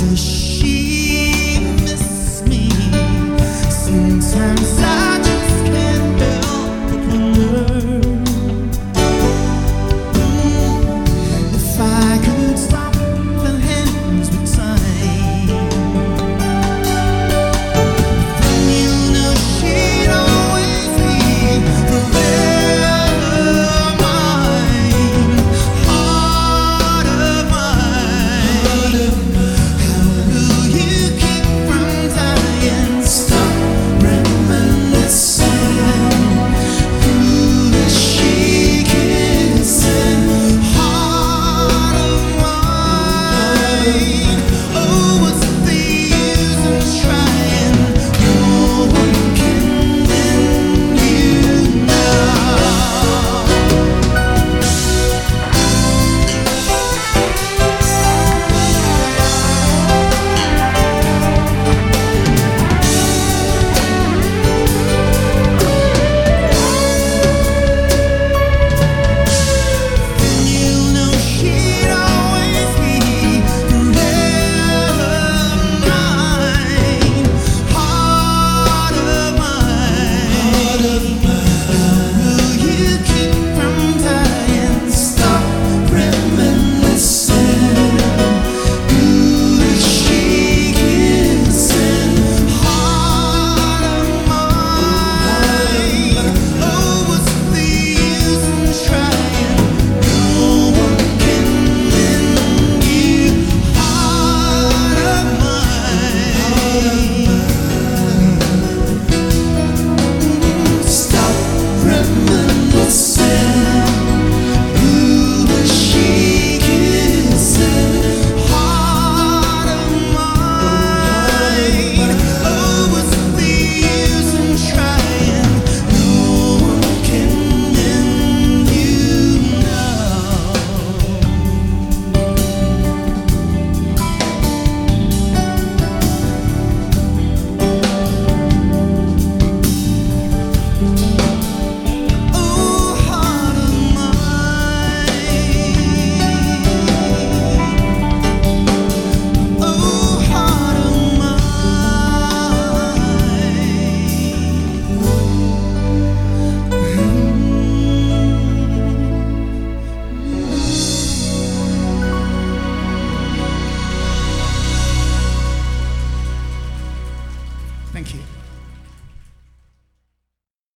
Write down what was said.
to